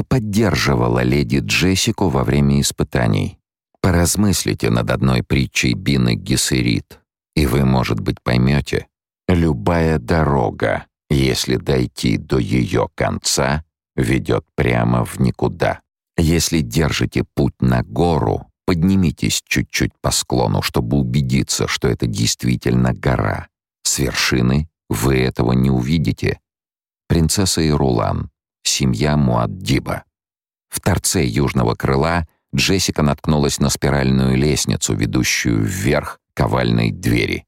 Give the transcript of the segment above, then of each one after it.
что поддерживало леди Джессику во время испытаний. Поразмыслите над одной притчей Бины Гессерит, и вы, может быть, поймете, любая дорога, если дойти до ее конца, ведет прямо в никуда. Если держите путь на гору, поднимитесь чуть-чуть по склону, чтобы убедиться, что это действительно гора. С вершины вы этого не увидите. Принцесса Ирулан, семья Муаддиба. В торце южного крыла Джессика наткнулась на спиральную лестницу, ведущую вверх к овальной двери.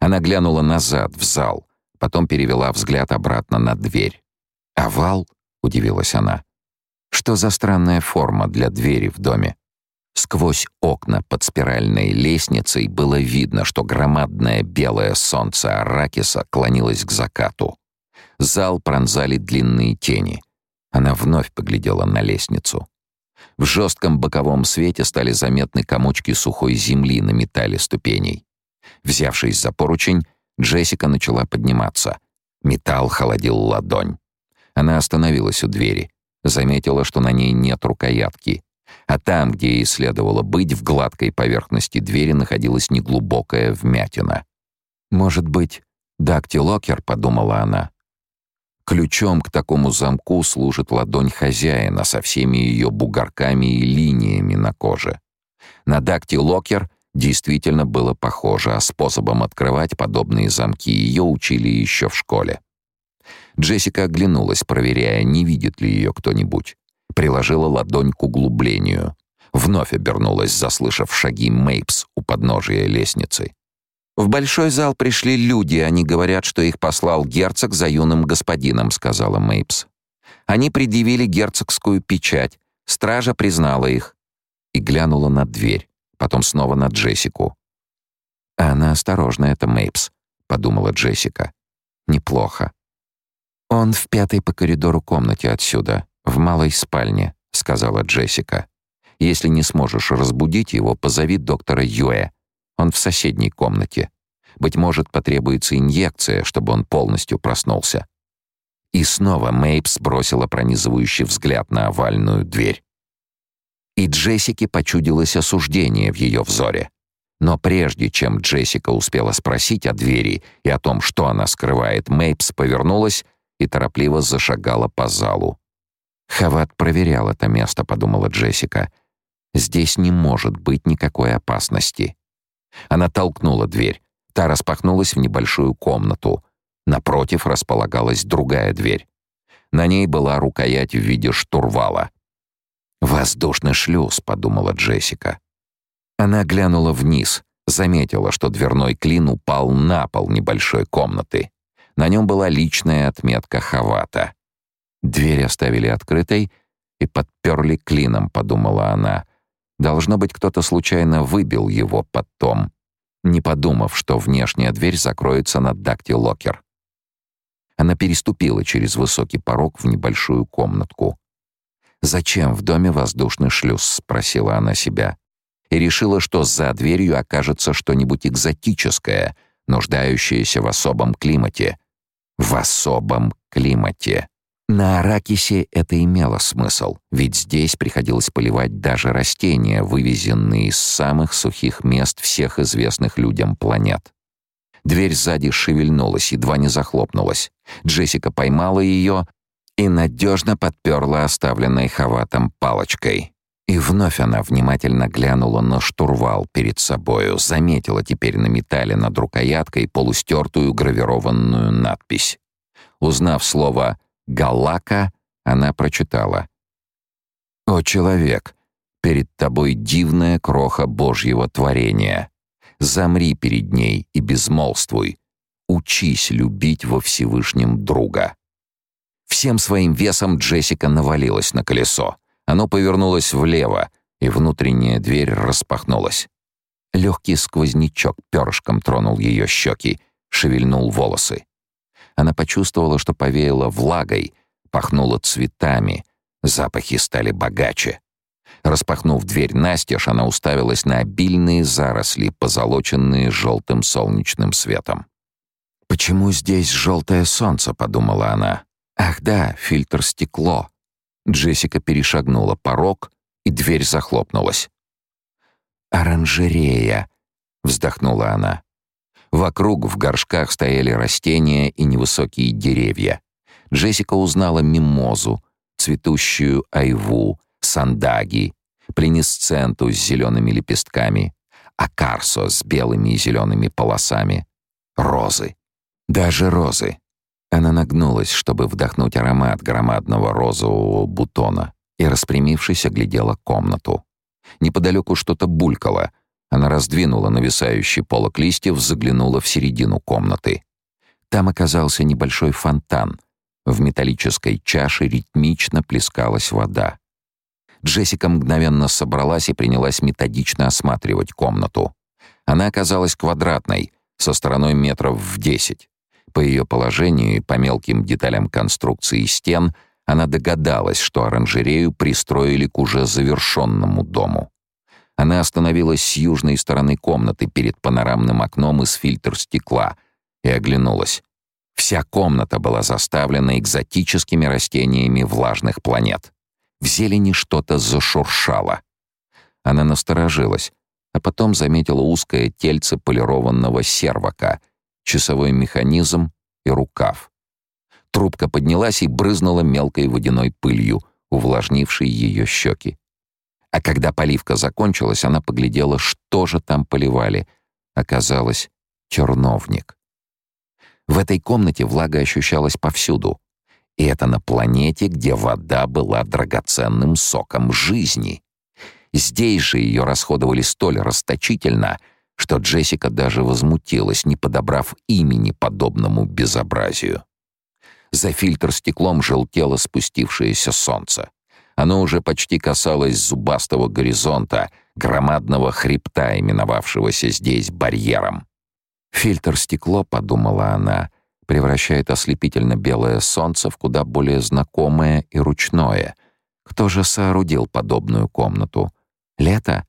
Она глянула назад, в зал, потом перевела взгляд обратно на дверь. «Овал?» — удивилась она. «Что за странная форма для двери в доме?» Сквозь окна под спиральной лестницей было видно, что громадное белое солнце Аракиса клонилось к закату. Зал пронзали длинные тени. Она вновь поглядела на лестницу. В жестком боковом свете стали заметны комочки сухой земли на металле ступеней. Взявшись за поручень, Джессика начала подниматься. Металл холодил ладонь. Она остановилась у двери. Заметила, что на ней нет рукоятки. А там, где ей следовало быть, в гладкой поверхности двери находилась неглубокая вмятина. «Может быть, дактилокер?» — подумала она. Ключом к такому замку служит ладонь хозяина со всеми ее бугорками и линиями на коже. На дактилокер действительно было похоже, а способом открывать подобные замки ее учили еще в школе. Джессика оглянулась, проверяя, не видит ли ее кто-нибудь. Приложила ладонь к углублению. Вновь обернулась, заслышав шаги Мейпс у подножия лестницы. «В большой зал пришли люди, они говорят, что их послал герцог за юным господином», — сказала Мейпс. «Они предъявили герцогскую печать. Стража признала их». И глянула на дверь, потом снова на Джессику. «А она осторожна, это Мейпс», — подумала Джессика. «Неплохо». «Он в пятой по коридору комнате отсюда, в малой спальне», — сказала Джессика. «Если не сможешь разбудить его, позови доктора Юэ. Он в соседней комнате. Быть может, потребуется инъекция, чтобы он полностью проснулся». И снова Мейпс бросила пронизывающий взгляд на овальную дверь. И Джессике почудилось осуждение в ее взоре. Но прежде чем Джессика успела спросить о двери и о том, что она скрывает, Мейпс повернулась и торопливо зашагала по залу. «Хават проверял это место», — подумала Джессика. «Здесь не может быть никакой опасности». Она толкнула дверь. Та распахнулась в небольшую комнату. Напротив располагалась другая дверь. На ней была рукоять в виде штурвала. «Воздушный шлюз», — подумала Джессика. Она глянула вниз, заметила, что дверной клин упал на пол небольшой комнаты. На нем была личная отметка Хавата. Дверь оставили открытой и подперли клином, подумала она. Должно быть, кто-то случайно выбил его потом, не подумав, что внешняя дверь закроется на дактилокер. Она переступила через высокий порог в небольшую комнатку. «Зачем в доме воздушный шлюз?» — спросила она себя. И решила, что за дверью окажется что-нибудь экзотическое, нуждающееся в особом климате. В особом климате. На Аракисе это имело смысл, ведь здесь приходилось поливать даже растения, вывезенные из самых сухих мест всех известных людям планет. Дверь сзади шевельнулась, едва не захлопнулась. Джессика поймала ее и надежно подперла оставленной Хаватом палочкой. И вновь она внимательно глянула на штурвал перед собою, заметила теперь на металле над рукояткой полустертую гравированную надпись. Узнав слово Галака она прочитала. «О, человек, перед тобой дивная кроха Божьего творения. Замри перед ней и безмолвствуй. Учись любить во Всевышнем друга». Всем своим весом Джессика навалилась на колесо. Оно повернулось влево, и внутренняя дверь распахнулась. Легкий сквознячок перышком тронул ее щеки, шевельнул волосы. Она почувствовала, что повеяло влагой, пахнуло цветами, запахи стали богаче. Распахнув дверь настежь, она уставилась на обильные заросли, позолоченные желтым солнечным светом. «Почему здесь желтое солнце?» — подумала она. «Ах да, фильтр стекло. Джессика перешагнула порог, и дверь захлопнулась. «Оранжерея», — вздохнула она. Вокруг в горшках стояли растения и невысокие деревья. Джессика узнала мимозу, цветущую айву, сандаги, пленисценту с зелеными лепестками, акарсо с белыми и зелеными полосами, розы. Даже розы. Она нагнулась, чтобы вдохнуть аромат громадного розового бутона, и, распрямившись, оглядела комнату. Неподалеку что-то булькало. Она раздвинула нависающий полок листьев, заглянула в середину комнаты. Там оказался небольшой фонтан. В металлической чаше ритмично плескалась вода. Джессика мгновенно собралась и принялась методично осматривать комнату. Она оказалась квадратной, со стороной метров в десять. По ее положению и по мелким деталям конструкции стен она догадалась, что оранжерею пристроили к уже завершенному дому. Она остановилась с южной стороны комнаты перед панорамным окном из фильтр стекла и оглянулась. Вся комната была заставлена экзотическими растениями влажных планет. В зелени что-то зашуршало. Она насторожилась, а потом заметила узкое тельце полированного сервака, часовой механизм и рукав. Трубка поднялась и брызнула мелкой водяной пылью, увлажнившей ее щеки. А когда поливка закончилась, она поглядела, что же там поливали. Оказалось, черновник. В этой комнате влага ощущалась повсюду. И это на планете, где вода была драгоценным соком жизни. Здесь же ее расходовали столь расточительно, что Джессика даже возмутилась, не подобрав имени подобному безобразию. За фильтр стеклом желтело спустившееся солнце. Оно уже почти касалось зубастого горизонта, громадного хребта, именовавшегося здесь барьером. «Фильтр стекло», — подумала она, превращает ослепительно белое солнце в куда более знакомое и ручное. Кто же соорудил подобную комнату? Лето?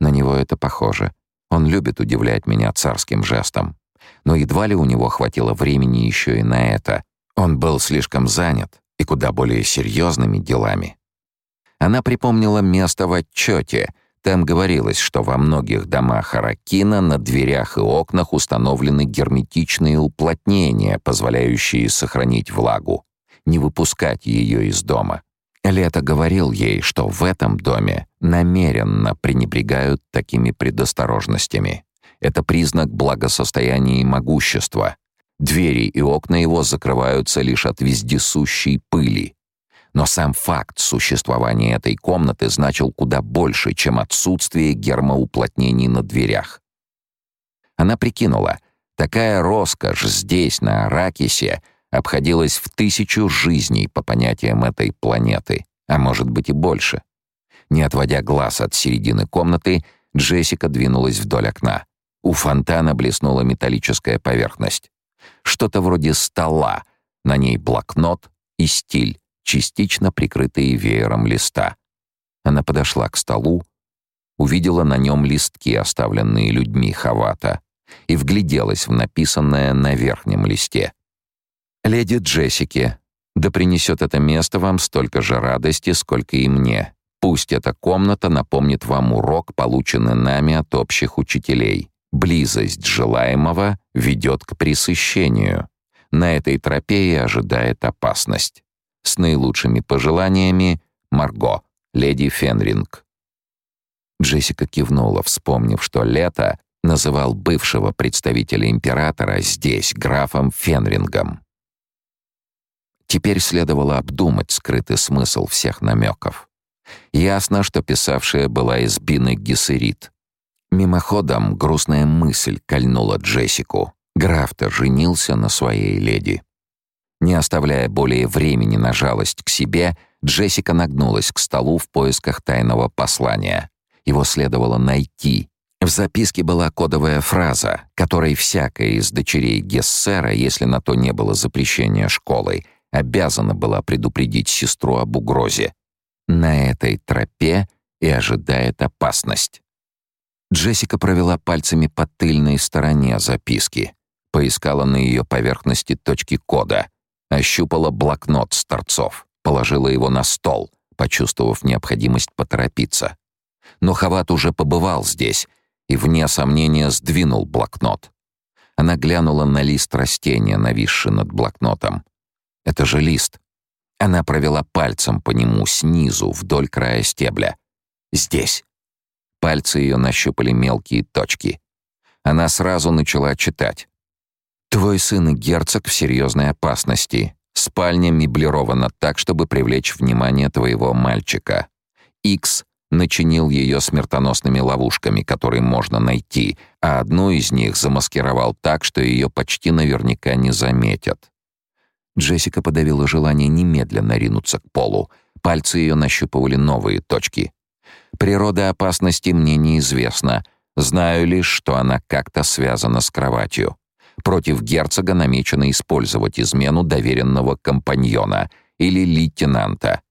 На него это похоже. Он любит удивлять меня царским жестом. Но едва ли у него хватило времени еще и на это. Он был слишком занят и куда более серьезными делами. Она припомнила место в отчете — там говорилось, что во многих домах Аракина на дверях и окнах установлены герметичные уплотнения, позволяющие сохранить влагу, не выпускать ее из дома. Лето говорил ей, что в этом доме намеренно пренебрегают такими предосторожностями. Это признак благосостояния и могущества. Двери и окна его закрываются лишь от вездесущей пыли, но сам факт существования этой комнаты значил куда больше, чем отсутствие гермоуплотнений на дверях. Она прикинула, такая роскошь здесь, на Аракисе, обходилась в тысячу жизней по понятиям этой планеты, а может быть и больше. Не отводя глаз от середины комнаты, Джессика двинулась вдоль окна. У фонтана блеснула металлическая поверхность. Что-то вроде стола, на ней блокнот и стиль, частично прикрытые веером листа. Она подошла к столу, увидела на нем листки, оставленные людьми Хавата, и вгляделась в написанное на верхнем листе. «Леди Джессики, да принесет это место вам столько же радости, сколько и мне. Пусть эта комната напомнит вам урок, полученный нами от общих учителей. Близость желаемого ведет к пресыщению. На этой тропе и ожидает опасность. С наилучшими пожеланиями, Марго, леди Фенринг. Джессика кивнула, вспомнив, что Лето называл бывшего представителя императора здесь графом Фенрингом. Теперь следовало обдумать скрытый смысл всех намеков. Ясно, что писавшая была из Бины Гессерит. Мимоходом грустная мысль кольнула Джессику. Граф-то женился на своей леди. Не оставляя более времени на жалость к себе, Джессика нагнулась к столу в поисках тайного послания. Его следовало найти. В записке была кодовая фраза, которой всякая из дочерей Гессера, если на то не было запрещения школой, обязана была предупредить сестру об угрозе. На этой тропе и ожидает опасность. Джессика провела пальцами по тыльной стороне записки, поискала на ее поверхности точки кода — Ощупала блокнот с торцов, положила его на стол, почувствовав необходимость поторопиться. Но Хават уже побывал здесь и, вне сомнения, сдвинул блокнот. Она глянула на лист растения, нависший над блокнотом. «Это же лист». Она провела пальцем по нему снизу, вдоль края стебля. «Здесь». Пальцы ее нащупали мелкие точки. Она сразу начала читать. «Твой сын и герцог в серьезной опасности. Спальня меблирована так, чтобы привлечь внимание твоего мальчика. Икс начинил ее смертоносными ловушками, которые можно найти, а одну из них замаскировал так, что ее почти наверняка не заметят. Джессика подавила желание немедленно ринуться к полу. Пальцы ее нащупывали новые точки. Природа опасности мне неизвестна. Знаю лишь, что она как-то связана с кроватью. Против герцога намечено использовать измену доверенного компаньона или лейтенанта.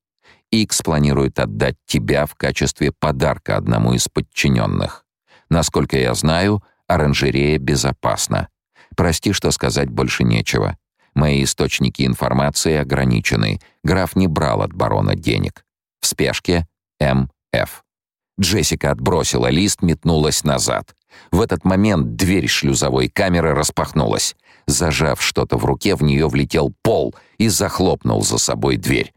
Икс планирует отдать тебя в качестве подарка одному из подчиненных. Насколько я знаю, оранжерея безопасна. Прости, что сказать больше нечего. Мои источники информации ограничены. Граф не брал от барона денег. В спешке М.Ф. Джессика отбросила лист, метнулась назад. В этот момент дверь шлюзовой камеры распахнулась. Зажав что-то в руке, в нее влетел пол и захлопнул за собой дверь.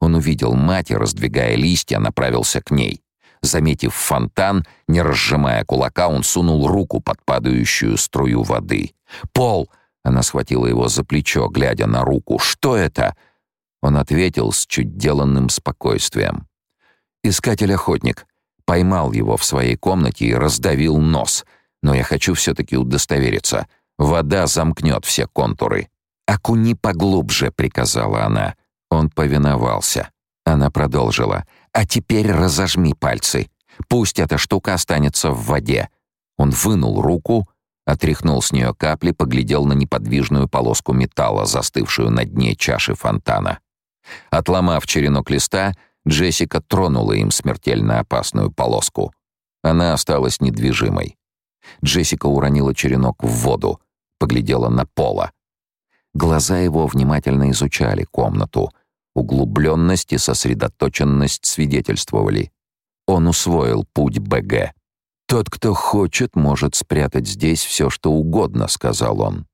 Он увидел мать и, раздвигая листья, направился к ней. Заметив фонтан, не разжимая кулака, он сунул руку под падающую струю воды. «Пол!» — она схватила его за плечо, глядя на руку. «Что это?» Он ответил с чуть деланным спокойствием. «Искатель-охотник. Поймал его в своей комнате и раздавил нос. Но я хочу все-таки удостовериться. Вода замкнет все контуры». «Окуни поглубже», — приказала она. Он повиновался. Она продолжила. «А теперь разожми пальцы. Пусть эта штука останется в воде». Он вынул руку, отряхнул с нее капли, поглядел на неподвижную полоску металла, застывшую на дне чаши фонтана. Отломав черенок листа, Джессика тронула им смертельно опасную полоску. Она осталась недвижимой. Джессика уронила черенок в воду, поглядела на пола. Глаза его внимательно изучали комнату, Углубленность и сосредоточенность свидетельствовали. Он усвоил путь БГ. «Тот, кто хочет, может спрятать здесь все, что угодно», — сказал он.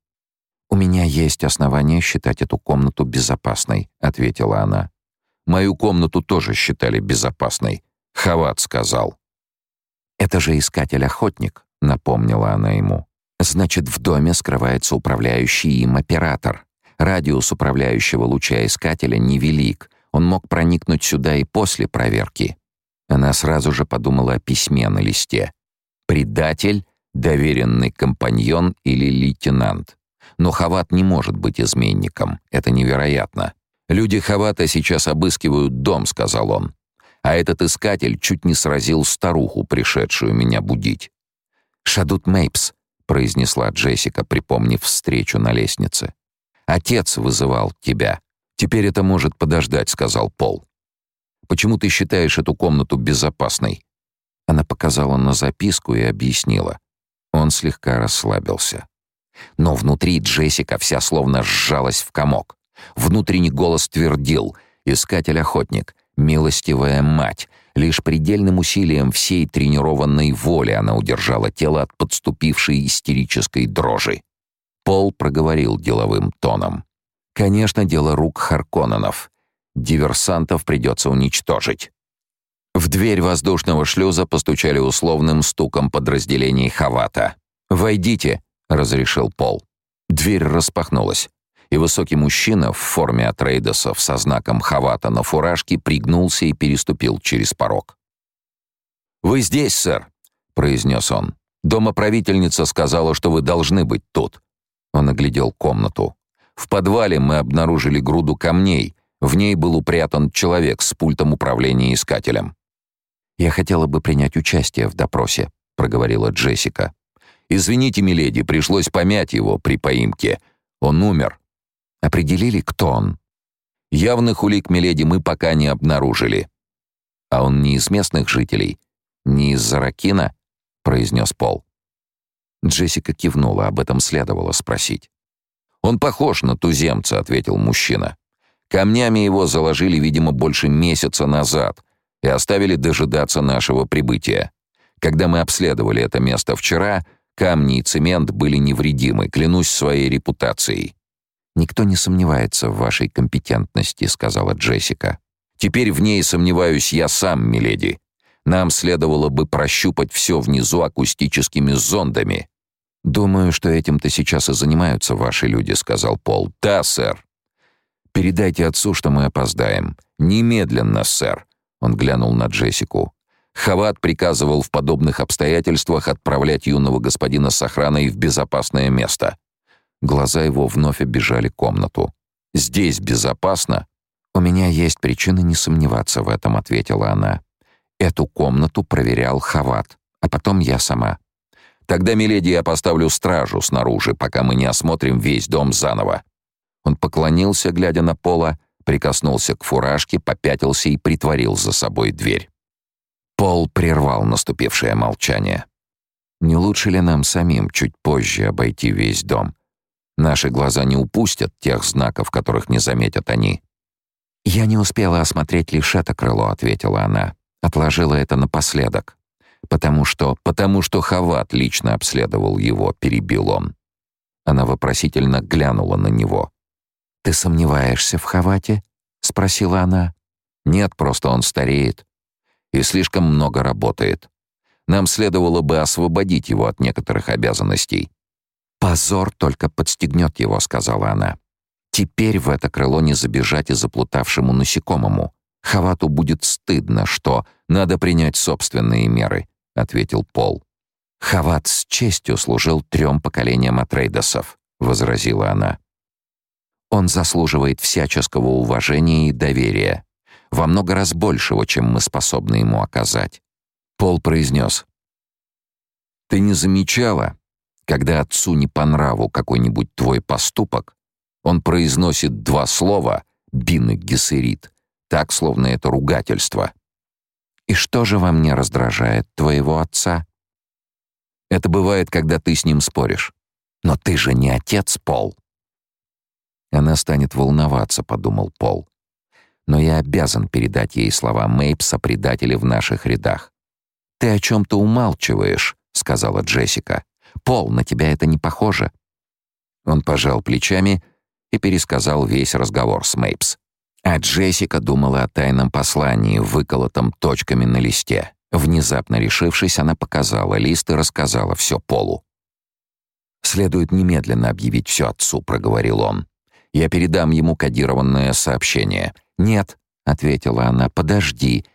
«У меня есть основания считать эту комнату безопасной», — ответила она. «Мою комнату тоже считали безопасной», — Хават сказал. «Это же искатель-охотник», — напомнила она ему. «Значит, в доме скрывается управляющий им оператор. Радиус управляющего луча искателя невелик, он мог проникнуть сюда и после проверки. Она сразу же подумала о письме на листе. Предатель, доверенный компаньон или лейтенант. Но Хават не может быть изменником, это невероятно. «Люди Хавата сейчас обыскивают дом», — сказал он. «А этот искатель чуть не сразил старуху, пришедшую меня будить». «Шадут Мейпс», — произнесла Джессика, припомнив встречу на лестнице. Отец вызывал тебя. Теперь это может подождать, сказал Пол. Почему ты считаешь эту комнату безопасной? Она показала на записку и объяснила. Он слегка расслабился. Но внутри Джессика вся словно сжалась в комок. Внутренний голос твердил: "Искатель-охотник, милостивая мать". Лишь предельным усилием всей тренированной воли она удержала тело от подступившей истерической дрожи. Пол проговорил деловым тоном. «Конечно, дело рук Харконненов. Диверсантов придется уничтожить». В дверь воздушного шлюза постучали условным стуком подразделений Хавата. «Войдите», — разрешил Пол. Дверь распахнулась, и высокий мужчина в форме Атрейдосов со знаком Хавата на фуражке пригнулся и переступил через порог. «Вы здесь, сэр», — произнес он. «Домоправительница сказала, что вы должны быть тут. Он оглядел комнату. В подвале мы обнаружили груду камней. В ней был упрятан человек с пультом управления искателем. «Я хотела бы принять участие в допросе», — проговорила Джессика. «Извините, миледи, пришлось помять его при поимке. Он умер». «Определили, кто он?» «Явных улик, миледи, мы пока не обнаружили». «А он не из местных жителей? Не из Заракина?» — произнес Пол. Джессика кивнула, об этом следовало спросить. «Он похож на туземца», — ответил мужчина. Камнями его заложили, видимо, больше месяца назад и оставили дожидаться нашего прибытия. Когда мы обследовали это место вчера, камни и цемент были невредимы, клянусь своей репутацией. «Никто не сомневается в вашей компетентности», — сказала Джессика. «Теперь в ней сомневаюсь я сам, миледи. Нам следовало бы прощупать все внизу акустическими зондами». «Думаю, что этим-то сейчас и занимаются ваши люди», — сказал Пол. «Да, сэр». «Передайте отцу, что мы опоздаем». «Немедленно, сэр», — он глянул на Джессику. Хават приказывал в подобных обстоятельствах отправлять юного господина с охраной в безопасное место. Глаза его вновь оббежали комнату. «Здесь безопасно?» «У меня есть причины не сомневаться в этом», — ответила она. «Эту комнату проверял Хават, а потом я сама». «Тогда, миледи, я поставлю стражу снаружи, пока мы не осмотрим весь дом заново». Он поклонился, глядя на Пола, прикоснулся к фуражке, попятился и притворил за собой дверь. Пол прервал наступившее молчание. «Не лучше ли нам самим чуть позже обойти весь дом? Наши глаза не упустят тех знаков, которых не заметят они». «Я не успела осмотреть лишь это крыло», — ответила она. Отложила это напоследок. «Потому что... потому что Хават лично обследовал его», — перебил он. Она вопросительно глянула на него. «Ты сомневаешься в Хавате?» — спросила она. «Нет, просто он стареет и слишком много работает. Нам следовало бы освободить его от некоторых обязанностей». «Позор только подстегнет его», — сказала она. «Теперь в это крыло не забежать и заплутавшему насекомому. Хавату будет стыдно, что надо принять собственные меры», — ответил Пол. «Хават с честью служил трем поколениям Атрейдосов», — возразила она. «Он заслуживает всяческого уважения и доверия во много раз большего, чем мы способны ему оказать. Пол произнес. «Ты не замечала, когда отцу не по нраву какой-нибудь твой поступок, он произносит два слова «бин» и «гессерит», так, словно это ругательство. И что же во мне раздражает твоего отца? Это бывает, когда ты с ним споришь. Но ты же не отец, Пол. Она станет волноваться, подумал Пол но я обязан передать ей слова Мейпса предателя в наших рядах. «Ты о чем-то умалчиваешь», — сказала Джессика. «Пол, на тебя это не похоже». Он пожал плечами и пересказал весь разговор с Мейпс. А Джессика думала о тайном послании, выколотом точками на листе. Внезапно решившись, она показала лист и рассказала все Полу. «Следует немедленно объявить все отцу», — проговорил он. «Я передам ему кодированное сообщение — «Нет», — ответила она, — «подожди,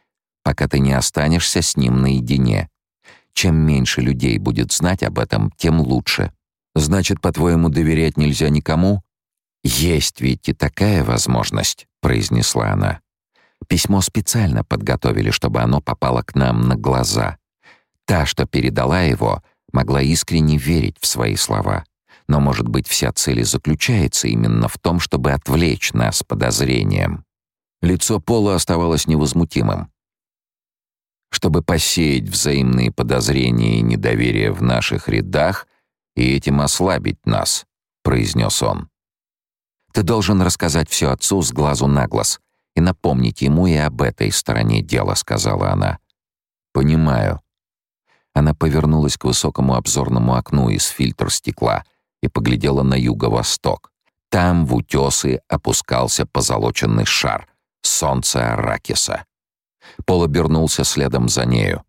пока ты не останешься с ним наедине. Чем меньше людей будет знать об этом, тем лучше. Значит, по-твоему, доверять нельзя никому?» «Есть ведь и такая возможность», — произнесла она. «Письмо специально подготовили, чтобы оно попало к нам на глаза. Та, что передала его, могла искренне верить в свои слова. Но, может быть, вся цель заключается именно в том, чтобы отвлечь нас подозрением. Лицо Пола оставалось невозмутимым. Чтобы посеять взаимные подозрения и недоверие в наших рядах и этим ослабить нас, произнес он. Ты должен рассказать все отцу с глазу на глаз и напомнить ему и об этой стороне дела, сказала она. Понимаю. Она повернулась к высокому обзорному окну из фильтр стекла и поглядела на юго-восток. Там в утесы опускался позолоченный шар, солнце Аракиса. Пол обернулся следом за нею.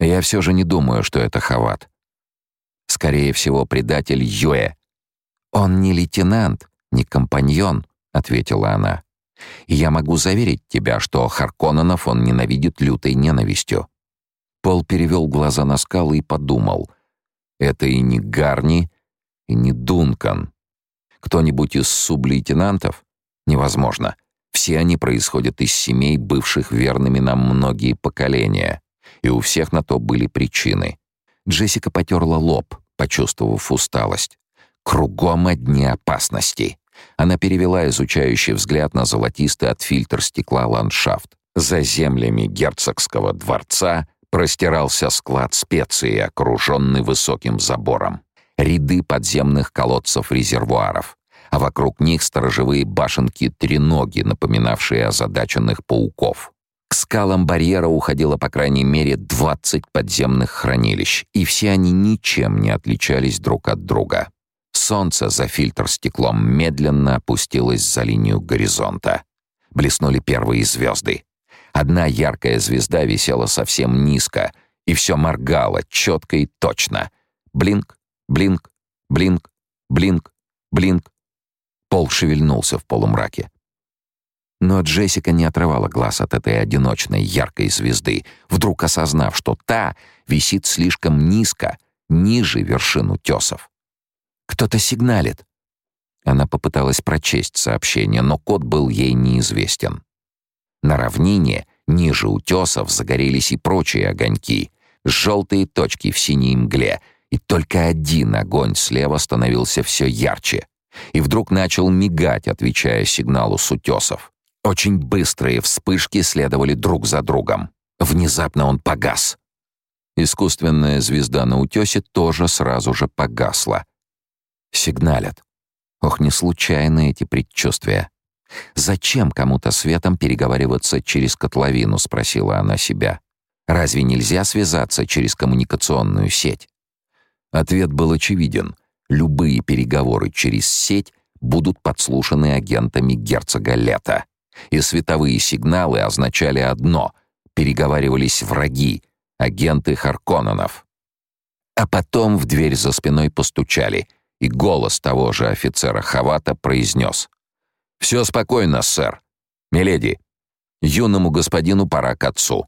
Я все же не думаю, что это Хават. Скорее всего, предатель Юэ. Он не лейтенант, не компаньон, ответила она. Я могу заверить тебя, что Харконненов он ненавидит лютой ненавистью. Пол перевел глаза на скалы и подумал. Это и не Гарни, и не Дункан. Кто-нибудь из сублейтенантов? Невозможно. Все они происходят из семей, бывших верными нам многие поколения, и у всех на то были причины. Джессика потерла лоб, почувствовав усталость. Кругом одни опасности. Она перевела изучающий взгляд на золотистый от фильтр стекла ландшафт. За землями герцогского дворца простирался склад специй, окруженный высоким забором. Ряды подземных колодцев-резервуаров а вокруг них сторожевые башенки-треноги, напоминавшие озадаченных пауков. К скалам барьера уходило по крайней мере 20 подземных хранилищ, и все они ничем не отличались друг от друга. Солнце за фильтр стеклом медленно опустилось за линию горизонта. Блеснули первые звезды. Одна яркая звезда висела совсем низко, и все моргало четко и точно. Блинк, блинк, блинк, блинк, блинк. Пол шевельнулся в полумраке. Но Джессика не отрывала глаз от этой одиночной яркой звезды, вдруг осознав, что та висит слишком низко, ниже вершин утесов. Кто-то сигналит. Она попыталась прочесть сообщение, но код был ей неизвестен. На равнине, ниже утесов, загорелись и прочие огоньки, желтые точки в синей мгле, и только один огонь слева становился все ярче. И вдруг начал мигать, отвечая сигналу с утесов. Очень быстрые вспышки следовали друг за другом. Внезапно он погас. Искусственная звезда на утесе тоже сразу же погасла. Сигналят. Ох, не случайны эти предчувствия. «Зачем кому-то светом переговариваться через котловину?» — спросила она себя. «Разве нельзя связаться через коммуникационную сеть?» Ответ был очевиден. Любые переговоры через сеть будут подслушаны агентами герцога Лета. И световые сигналы означали одно — переговаривались враги, агенты Харконненов. А потом в дверь за спиной постучали, и голос того же офицера Хавата произнес — «Все спокойно, сэр. Миледи, юному господину пора к отцу».